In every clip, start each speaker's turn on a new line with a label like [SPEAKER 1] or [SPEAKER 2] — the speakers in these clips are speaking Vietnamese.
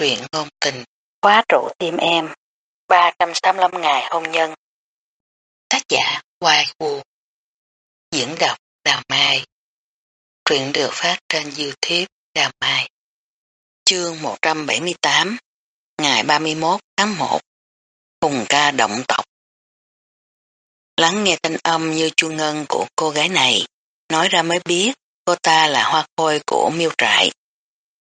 [SPEAKER 1] truyện ngôn tình,
[SPEAKER 2] khóa trụ tim em, 385 ngày hôn nhân.
[SPEAKER 1] Tác giả Hoài Vũ Diễn đọc Đào Mai. Truyện được phát trên Youtube Đào Mai. Chương 178 Ngày 31 tháng 1 Hùng ca động tộc. Lắng nghe thanh âm như chuông ngân của cô gái này, nói ra mới biết cô ta là hoa khôi của miêu trại.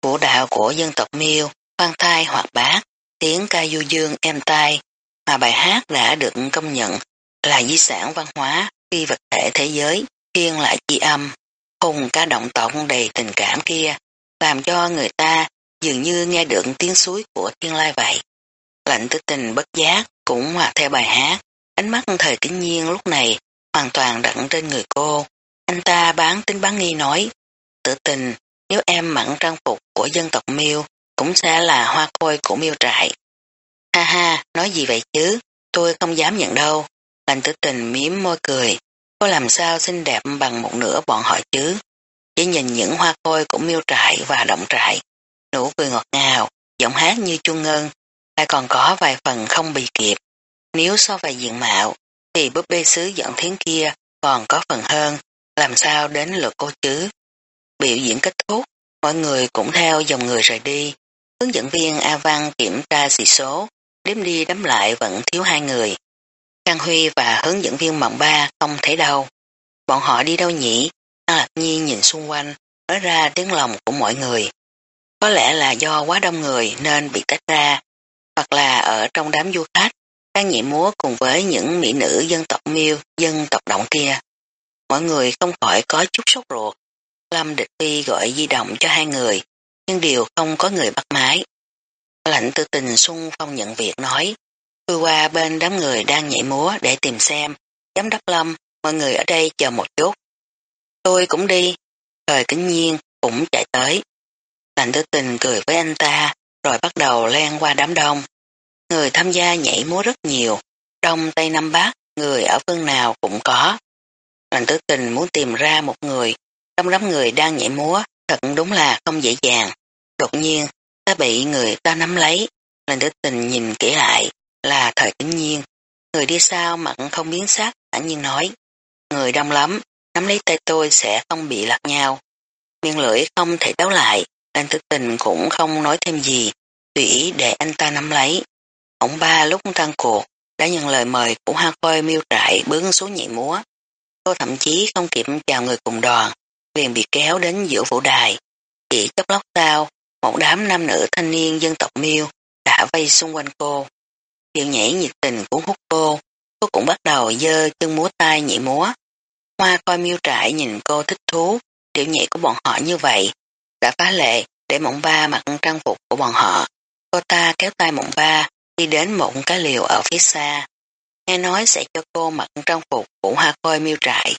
[SPEAKER 1] Vũ đạo của dân tộc miêu, khoan thai hoặc bát, tiếng ca du dương êm tai, mà bài hát đã được công nhận là di sản văn hóa phi vật thể thế giới, thiên lại chi âm, hùng ca động tổng đầy tình cảm kia, làm cho người ta dường như nghe được tiếng suối của thiên lai vậy. Lạnh tư tình bất giác cũng hòa theo bài hát, ánh mắt thời kính nhiên lúc này hoàn toàn đặn trên người cô. Anh ta bán tính bán nghi nói, tự tình nếu em mặn trang phục của dân tộc miêu cũng sẽ là hoa khôi của miêu trại. Ha ha, nói gì vậy chứ, tôi không dám nhận đâu. Lành tử tình miếm môi cười, có làm sao xinh đẹp bằng một nửa bọn họ chứ. Chỉ nhìn những hoa khôi của miêu trại và động trại. Nụ cười ngọt ngào, giọng hát như chuông ngân, lại còn có vài phần không bị kịp. Nếu so về diện mạo, thì búp bê sứ dẫn thiến kia còn có phần hơn, làm sao đến lượt cô chứ. Biểu diễn kết thúc, mọi người cũng theo dòng người rời đi. Hướng dẫn viên A Văn kiểm tra xì số, đếm đi đếm lại vẫn thiếu hai người. Trang Huy và hướng dẫn viên mộng ba không thấy đâu. Bọn họ đi đâu nhỉ? An Lạc Nhi nhìn xung quanh, nói ra tiếng lòng của mọi người. Có lẽ là do quá đông người nên bị tách ra, hoặc là ở trong đám du khách, đang nhị múa cùng với những mỹ nữ dân tộc miêu, dân tộc động kia. Mọi người không khỏi có chút sốt ruột. Lâm Địch Phi gọi di động cho hai người, nhưng đều không có người bắt máy. Lạnh tư tình xung phong nhận việc nói, tôi qua bên đám người đang nhảy múa để tìm xem, giám đốc Lâm, mọi người ở đây chờ một chút. Tôi cũng đi, thời kính nhiên cũng chạy tới. Lạnh tư tình cười với anh ta, rồi bắt đầu len qua đám đông. Người tham gia nhảy múa rất nhiều, đông Tây Nam Bắc, người ở phương nào cũng có. Lạnh tử tình muốn tìm ra một người, trong đám người đang nhảy múa, thật đúng là không dễ dàng. Đột nhiên, ta bị người ta nắm lấy, lần đứa tình nhìn kỹ lại, là thời kính nhiên. Người đi sau mặn không biến sắc, thản nhiên nói, người đông lắm, nắm lấy tay tôi sẽ không bị lạc nhau. miên lưỡi không thể đấu lại, lạnh tử tình cũng không nói thêm gì, tùy ý để anh ta nắm lấy. Ông ba lúc tăng cuộc đã nhận lời mời của hoa khôi miêu trại bướng xuống nhảy múa. Cô thậm chí không kịp chào người cùng đoàn, liền bị kéo đến giữa vũ đài. Chỉ chốc lóc sau, một đám nam nữ thanh niên dân tộc miêu đã vây xung quanh cô. Điệu nhảy nhiệt tình cuốn hút cô, cô cũng bắt đầu dơ chân múa tay nhảy múa. Hoa coi miêu trại nhìn cô thích thú, điệu nhảy của bọn họ như vậy, đã phá lệ để mộng ba mặc trang phục của bọn họ. Cô ta kéo tay mộng ba, đi đến một cái liều ở phía xa. Nghe nói sẽ cho cô mặc trang phục của hoa khôi miêu trại.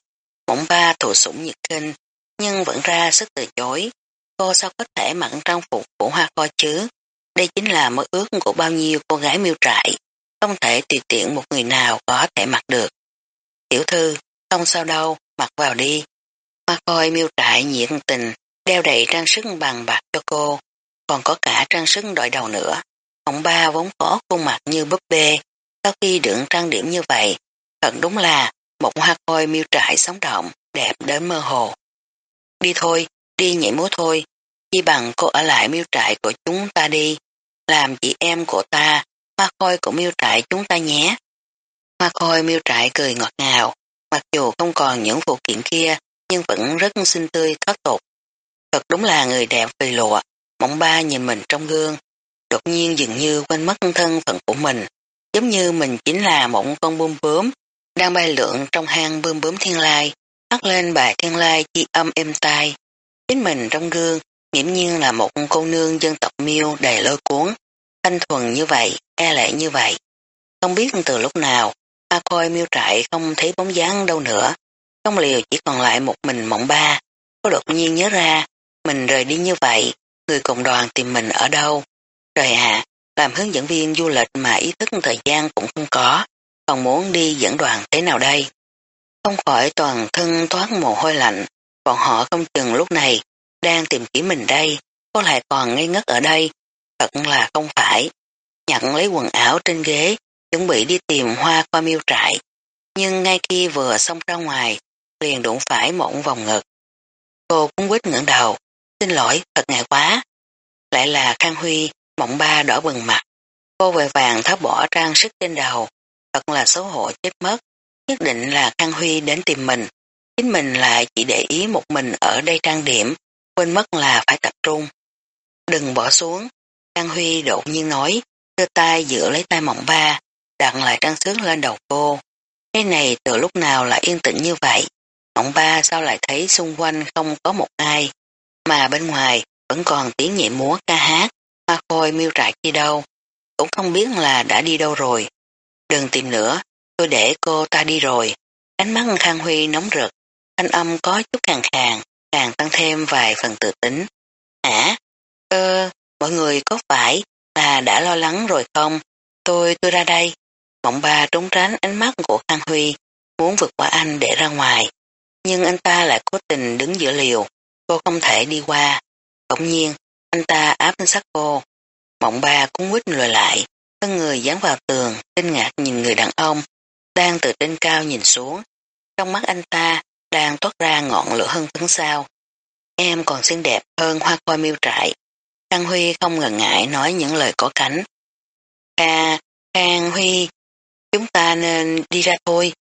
[SPEAKER 1] Mộng ba thụ sủng nhiệt kinh, nhưng vẫn ra sức từ chối. Cô sao có thể mặc trang phục của hoa khôi chứ? Đây chính là mơ ước của bao nhiêu cô gái miêu trại. Không thể tùy tiện một người nào có thể mặc được. Tiểu thư, không sao đâu, mặc vào đi. Hoa khôi miêu trại nhiệt tình, đeo đầy trang sức bằng bạc cho cô, còn có cả trang sức đội đầu nữa. Ông ba vốn có khuôn mặt như búp bê, sau khi đựng trang điểm như vậy, thật đúng là một hoa khôi miêu trại sống động, đẹp đến mơ hồ. Đi thôi, đi nhảy múa thôi, chi bằng cô ở lại miêu trại của chúng ta đi, làm chị em của ta, hoa khôi của miêu trại chúng ta nhé. Hoa khôi miêu trại cười ngọt ngào, mặc dù không còn những phụ kiện kia, nhưng vẫn rất xinh tươi thoát tục. Thật đúng là người đẹp vì lụa, mộng ba nhìn mình trong gương, đột nhiên dường như quên mất thân phận của mình, giống như mình chính là một con bươm bướm, đang bay lượn trong hang bươm bướm thiên lai, hát lên bài thiên lai chi âm êm tai. Chính mình trong gương, nghiễm nhiên là một cô nương dân tộc miêu đầy lôi cuốn, thanh thuần như vậy, e lệ như vậy. Không biết từ lúc nào, ba khôi miêu trại không thấy bóng dáng đâu nữa, trong liều chỉ còn lại một mình mộng ba, có đột nhiên nhớ ra, mình rời đi như vậy, người cùng đoàn tìm mình ở đâu. Trời ạ, làm hướng dẫn viên du lịch mà ý thức thời gian cũng không có, còn muốn đi dẫn đoàn thế nào đây? Không khỏi toàn thân thoát mồ hôi lạnh, bọn họ không chừng lúc này đang tìm kiếm mình đây, có lại còn ngây ngất ở đây, thật là không phải. Nhận lấy quần áo trên ghế, chuẩn bị đi tìm hoa qua miêu trại. Nhưng ngay khi vừa xong ra ngoài, liền đụng phải một vòng ngực. Cô cũng quýt ngưỡng đầu, xin lỗi, thật ngại quá. Lại là Khang Huy, mộng ba đỏ bừng mặt. Cô vội vàng tháo bỏ trang sức trên đầu, thật là xấu hổ chết mất. Nhất định là Khang Huy đến tìm mình. Chính mình lại chỉ để ý một mình ở đây trang điểm, quên mất là phải tập trung. Đừng bỏ xuống. Khang Huy đột nhiên nói, đưa tay giữ lấy tay mộng ba, đặt lại trang sức lên đầu cô. Cái này từ lúc nào lại yên tĩnh như vậy? Mộng ba sao lại thấy xung quanh không có một ai, mà bên ngoài vẫn còn tiếng nhẹ múa ca hát, hoa khôi miêu trại đi đâu. Cũng không biết là đã đi đâu rồi. Đừng tìm nữa, tôi để cô ta đi rồi. Ánh mắt Khang Huy nóng rực, thanh âm có chút hàng khàn, càng tăng thêm vài phần tự tính. Hả? Ơ, mọi người có phải là đã lo lắng rồi không? Tôi, tôi ra đây. Mộng ba trốn tránh ánh mắt của Khang Huy, muốn vượt qua anh để ra ngoài. Nhưng anh ta lại cố tình đứng giữa liều, cô không thể đi qua. Bỗng nhiên, anh ta áp lên sát cô. Mộng ba cũng quýt lùi lại, thân người dán vào tường, kinh ngạc nhìn người đàn ông, đang từ trên cao nhìn xuống. Trong mắt anh ta, đang toát ra ngọn lửa hưng phấn sao. Em còn xinh đẹp hơn hoa coi miêu trại. Khang Huy không ngần ngại nói những lời có cánh. Kha, Khang Huy, chúng ta nên đi ra thôi.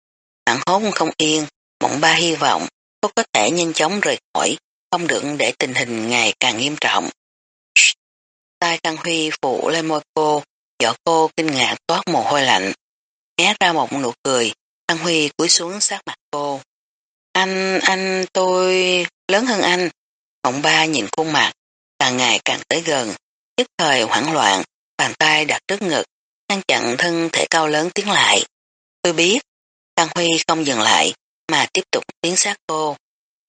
[SPEAKER 1] Bạn hốt không yên, mộng ba hy vọng cô có thể nhanh chóng rời khỏi, không được để tình hình ngày càng nghiêm trọng. Tai Khang Huy phụ lên môi cô, vợ cô kinh ngạc toát mồ hôi lạnh. Hé ra một nụ cười, Khang Huy cúi xuống sát mặt cô. Anh, anh, tôi lớn hơn anh. ông ba nhìn khuôn mặt, càng ngày càng tới gần, nhất thời hoảng loạn, bàn tay đặt trước ngực, ngăn chặn thân thể cao lớn tiến lại. Tôi biết, Tăng Huy không dừng lại, mà tiếp tục tiến sát cô.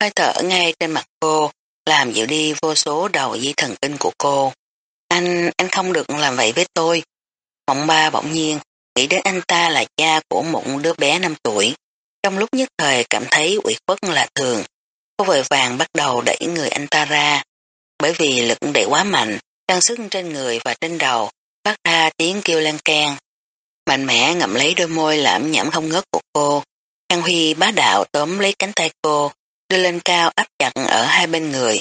[SPEAKER 1] Hơi thở ngay trên mặt cô, làm dịu đi vô số đầu dây thần kinh của cô. Anh, anh không được làm vậy với tôi. Mộng ba bỗng nhiên, nghĩ đến anh ta là cha của một đứa bé 5 tuổi. Trong lúc nhất thời cảm thấy ủy khuất là thường, cô vội vàng bắt đầu đẩy người anh ta ra. Bởi vì lực đẩy quá mạnh, trang sức trên người và trên đầu phát ra tiếng kêu lan can. Mạnh mẽ ngậm lấy đôi môi lãm nhảm không ngớt của cô. Trang Huy bá đạo tóm lấy cánh tay cô, đưa lên cao áp chặt ở hai bên người.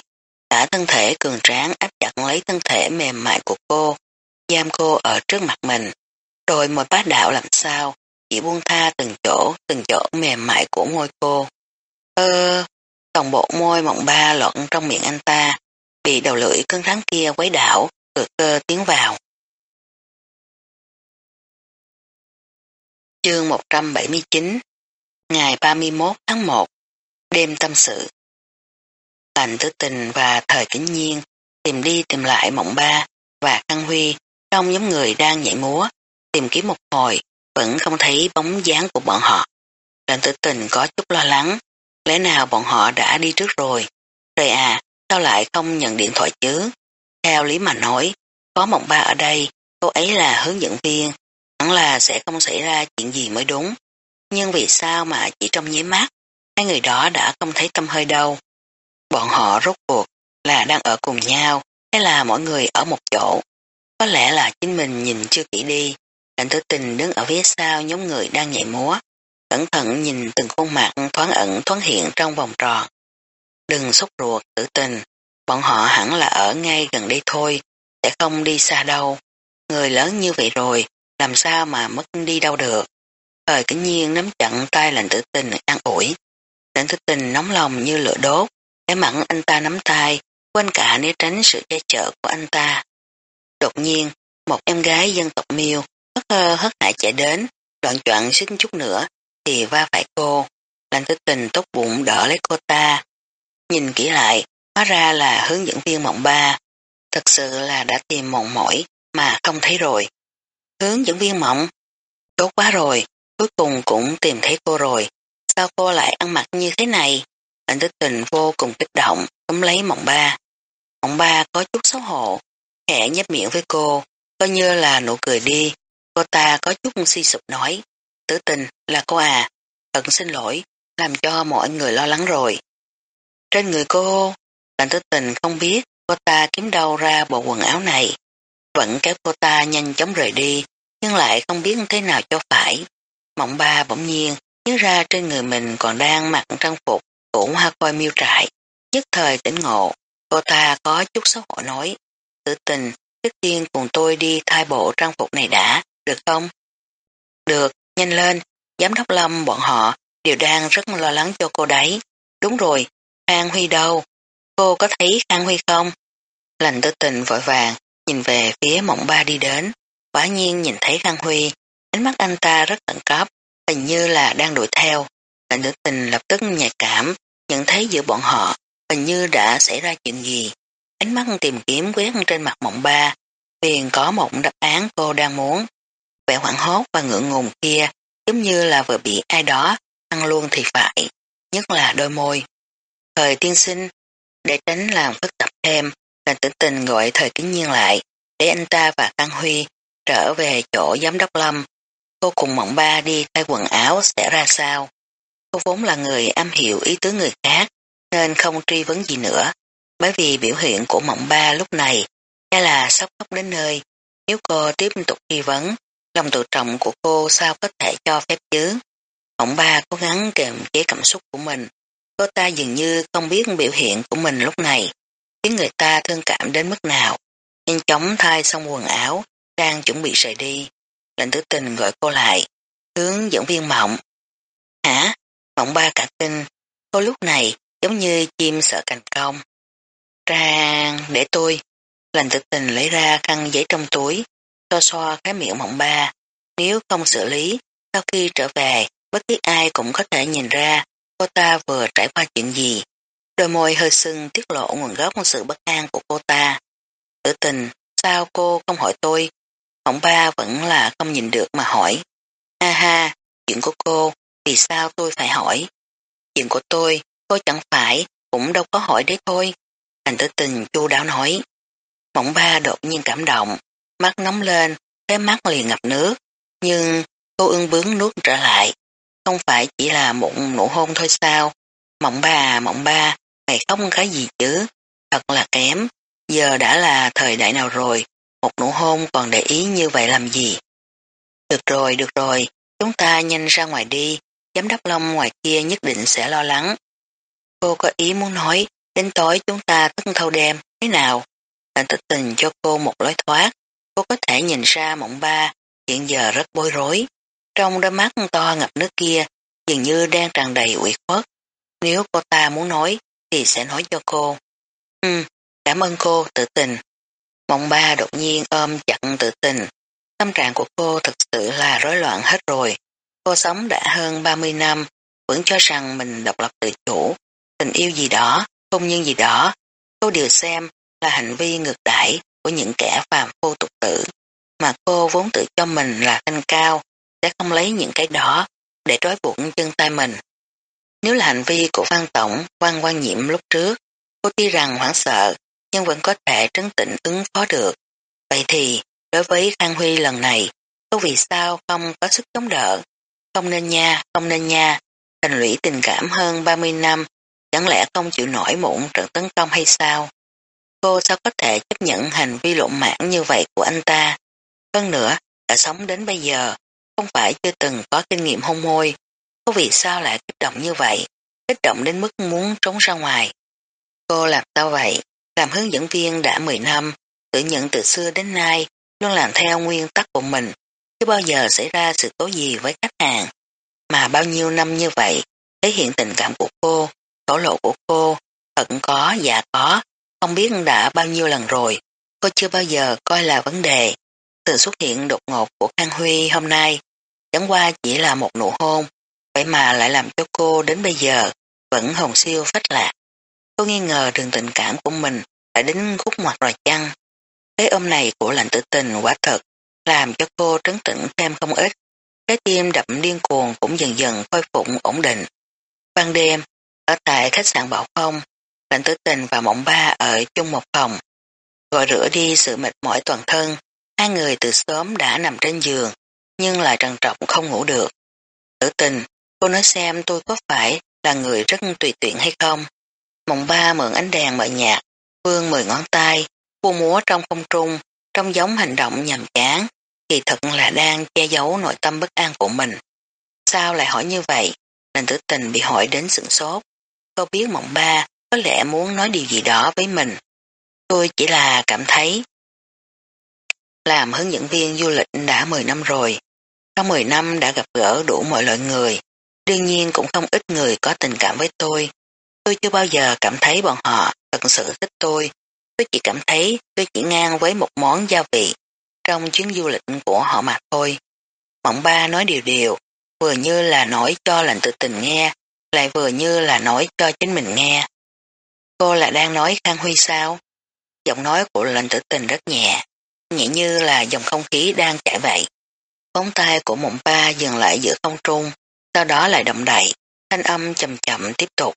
[SPEAKER 1] Cả thân thể cường tráng áp chặt lấy thân thể mềm mại của cô, giam cô ở trước mặt mình. Rồi môi bá đạo làm sao, chỉ buông tha từng chỗ, từng chỗ mềm mại của môi cô. Ơ, toàn bộ môi mộng ba lẫn trong miệng anh ta, bị đầu lưỡi cứng rắn kia quấy đảo, cực cơ tiến vào. Chương 179 Ngày 31 tháng 1 Đêm tâm sự Lành tứ tình và thời kính nhiên tìm đi tìm lại mộng ba và căn Huy trong nhóm người đang nhảy múa tìm kiếm một hồi vẫn không thấy bóng dáng của bọn họ. Lệnh tử tình có chút lo lắng lẽ nào bọn họ đã đi trước rồi trời à sao lại không nhận điện thoại chứ theo lý mà nói có mộng ba ở đây cô ấy là hướng dẫn viên hẳn là sẽ không xảy ra chuyện gì mới đúng nhưng vì sao mà chỉ trong nháy mắt, hai người đó đã không thấy tâm hơi đâu. Bọn họ rốt cuộc là đang ở cùng nhau hay là mỗi người ở một chỗ. Có lẽ là chính mình nhìn chưa kỹ đi lạnh tử tình đứng ở phía sau nhóm người đang nhảy múa. Cẩn thận nhìn từng khuôn mặt thoáng ẩn thoáng hiện trong vòng tròn. Đừng xúc ruột tử tình. Bọn họ hẳn là ở ngay gần đây thôi. Sẽ không đi xa đâu. Người lớn như vậy rồi. Làm sao mà mất đi đâu được. Thời kính nhiên nắm chặn tay lệnh tử tình an ủi. Lệnh tử tình nóng lòng như lửa đốt, cái mặn anh ta nắm tay, quên cả né tránh sự che chở của anh ta. Đột nhiên, một em gái dân tộc miêu hất hơ hất hải chạy đến, đoạn chọn xích chút nữa, thì va phải cô. Lệnh thức tình tốt bụng đỡ lấy cô ta. Nhìn kỹ lại, hóa ra là hướng dẫn viên mộng ba. Thật sự là đã tìm mộng mỏi mà không thấy rồi. Hướng dẫn viên mộng, tốt quá rồi, Cuối cùng cũng tìm thấy cô rồi. Sao cô lại ăn mặc như thế này? Anh thức tình vô cùng kích động, cấm lấy mộng ba. Mộng ba có chút xấu hổ, khẽ nhấp miệng với cô, coi như là nụ cười đi. Cô ta có chút suy sụp nói. Tử tình là cô à, thật xin lỗi, làm cho mọi người lo lắng rồi. Trên người cô, lạnh tử tình không biết cô ta kiếm đâu ra bộ quần áo này. vẫn kéo cô ta nhanh chóng rời đi, nhưng lại không biết thế nào cho phải. Mộng ba bỗng nhiên nhớ ra trên người mình còn đang mặc trang phục của hoa coi miêu trại. Nhất thời tỉnh ngộ, cô ta có chút xấu hổ nói, tử tình, trước tiên cùng tôi đi thay bộ trang phục này đã, được không? Được, nhanh lên, giám đốc Lâm bọn họ đều đang rất lo lắng cho cô đấy. Đúng rồi, Khang Huy đâu? Cô có thấy Khang Huy không? Lành tư tình vội vàng, nhìn về phía mộng ba đi đến, quả nhiên nhìn thấy Khang Huy, ánh mắt anh ta rất tận cấp, hình như là đang đuổi theo. Lành tư tình lập tức nhạy cảm, nhận thấy giữa bọn họ hình như đã xảy ra chuyện gì. Ánh mắt tìm kiếm quét trên mặt mộng ba, liền có một đáp án cô đang muốn. Vẻ hoảng hốt và ngượng ngùng kia giống như là vừa bị ai đó ăn luôn thì phải, nhất là đôi môi. Thời tiên sinh, để tránh làm phức tạp thêm, là tử tình gọi thời kính nhiên lại, để anh ta và Tăng Huy trở về chỗ giám đốc Lâm. Cô cùng mộng ba đi thay quần áo sẽ ra sao. Cô vốn là người am hiểu ý tứ người khác, nên không truy vấn gì nữa, bởi vì biểu hiện của mộng ba lúc này hay là sắp khóc đến nơi. Nếu cô tiếp tục truy vấn, lòng tự trọng của cô sao có thể cho phép chứ? ông ba cố gắng kềm chế cảm xúc của mình. Cô ta dường như không biết biểu hiện của mình lúc này, khiến người ta thương cảm đến mức nào. Nhanh chóng thay xong quần áo, đang chuẩn bị rời đi. Lệnh tử tình gọi cô lại, hướng dẫn viên mộng. Hả? Mộng ba cả kinh, cô lúc này giống như chim sợ cành công. Trang, để tôi. Lành tử tình lấy ra khăn giấy trong túi, so so cái miệng mộng ba. Nếu không xử lý, sau khi trở về, bất cứ ai cũng có thể nhìn ra cô ta vừa trải qua chuyện gì. Đôi môi hơi sưng tiết lộ nguồn gốc sự bất an của cô ta. Tử tình, sao cô không hỏi tôi? Mộng ba vẫn là không nhìn được mà hỏi. Ha ha, chuyện của cô, vì sao tôi phải hỏi? Chuyện của tôi, cô chẳng phải, cũng đâu có hỏi đấy thôi. Thành tử tình chu đáo nói. Mộng ba đột nhiên cảm động, mắt nóng lên, cái mắt liền ngập nước, nhưng cô ương bướng nuốt trở lại. Không phải chỉ là một nụ hôn thôi sao? Mộng ba, à, mộng ba, mày không cái gì chứ? Thật là kém, giờ đã là thời đại nào rồi, một nụ hôn còn để ý như vậy làm gì? Được rồi, được rồi, chúng ta nhanh ra ngoài đi, giám đốc Long ngoài kia nhất định sẽ lo lắng. Cô có ý muốn nói, đến tối chúng ta thức thâu đêm, thế nào? Lệnh tích tình cho cô một lối thoát, cô có thể nhìn ra mộng ba, hiện giờ rất bối rối. Trong đôi mắt to ngập nước kia, dường như đang tràn đầy ủy khuất. Nếu cô ta muốn nói, thì sẽ nói cho cô. Ừ, cảm ơn cô, tự tình. Mộng ba đột nhiên ôm chặt tự tình. Tâm trạng của cô thực sự là rối loạn hết rồi. Cô sống đã hơn 30 năm, vẫn cho rằng mình độc lập tự chủ, tình yêu gì đó, hôn nhân gì đó. Cô đều xem là hành vi ngược đãi của những kẻ phàm phu tục tử, mà cô vốn tự cho mình là thanh cao, sẽ không lấy những cái đó để trói buộc chân tay mình. Nếu là hành vi của Văn Tổng, Văn quan nhiệm lúc trước, cô tuy rằng hoảng sợ, nhưng vẫn có thể trấn tĩnh ứng phó được. Vậy thì, đối với Khang Huy lần này, cô vì sao không có sức chống đỡ? Không nên nha, không nên nha, thành lũy tình cảm hơn 30 năm, chẳng lẽ không chịu nổi mụn trận tấn công hay sao? Cô sao có thể chấp nhận hành vi lộn mãn như vậy của anh ta? Hơn nữa, đã sống đến bây giờ, không phải chưa từng có kinh nghiệm hôn môi. Cô vì sao lại kích động như vậy? Kích động đến mức muốn trốn ra ngoài. Cô làm sao vậy? Làm hướng dẫn viên đã 10 năm, tự nhận từ xưa đến nay, luôn làm theo nguyên tắc của mình, chưa bao giờ xảy ra sự cố gì với khách hàng. Mà bao nhiêu năm như vậy, thể hiện tình cảm của cô, thổ lộ của cô, thật có, già có, không biết đã bao nhiêu lần rồi, cô chưa bao giờ coi là vấn đề. Sự xuất hiện đột ngột của Khang Huy hôm nay, chẳng qua chỉ là một nụ hôn, vậy mà lại làm cho cô đến bây giờ vẫn hồng siêu phách lạc. Cô nghi ngờ đường tình cảm của mình đã đến khúc ngoặt rồi chăng. Cái ôm này của lạnh tử tình quả thật làm cho cô trấn tĩnh thêm không ít. Cái tim đập điên cuồng cũng dần dần khôi phục ổn định. Ban đêm, ở tại khách sạn Bảo Phong, lạnh tử tình và mộng ba ở chung một phòng. Gọi rửa đi sự mệt mỏi toàn thân, hai người từ sớm đã nằm trên giường, nhưng lại trần trọng không ngủ được. Tử tình, cô nói xem tôi có phải là người rất tùy tiện hay không? Mộng ba mượn ánh đèn mở nhạc, vương mười ngón tay, khu múa trong không trung, Trong giống hành động nhàm chán, kỳ thật là đang che giấu nội tâm bất an của mình. Sao lại hỏi như vậy? Lệnh tử tình bị hỏi đến sửng sốt. Cô biết mộng ba có lẽ muốn nói điều gì đó với mình. Tôi chỉ là cảm thấy làm hướng dẫn viên du lịch đã 10 năm rồi. Trong 10 năm đã gặp gỡ đủ mọi loại người. Đương nhiên cũng không ít người có tình cảm với tôi. Tôi chưa bao giờ cảm thấy bọn họ thật sự thích tôi. Tôi chỉ cảm thấy tôi chỉ ngang với một món gia vị trong chuyến du lịch của họ mà thôi. Mộng ba nói điều điều, vừa như là nói cho lành tự tình nghe, lại vừa như là nói cho chính mình nghe. Cô là đang nói Khang Huy sao? Giọng nói của lệnh tử tình rất nhẹ, nhẹ như là dòng không khí đang chảy vậy. Bóng tay của mộng ba dừng lại giữa không trung, sau đó lại động đậy, thanh âm chậm chậm tiếp tục.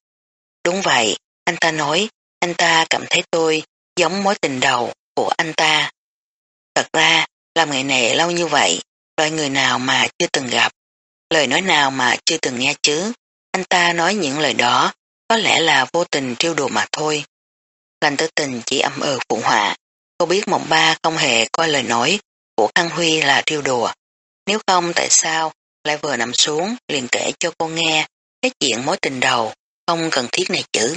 [SPEAKER 1] Đúng vậy, anh ta nói, anh ta cảm thấy tôi giống mối tình đầu của anh ta. Thật ra, làm nghề này lâu như vậy, loại người nào mà chưa từng gặp, lời nói nào mà chưa từng nghe chứ. Anh ta nói những lời đó, có lẽ là vô tình trêu đùa mà thôi. Lành tử tình chỉ âm ừ phụ họa. Cô biết mộng ba không hề coi lời nói của Khang Huy là trêu đùa. Nếu không, tại sao lại vừa nằm xuống liền kể cho cô nghe cái chuyện mối tình đầu không cần thiết này chứ.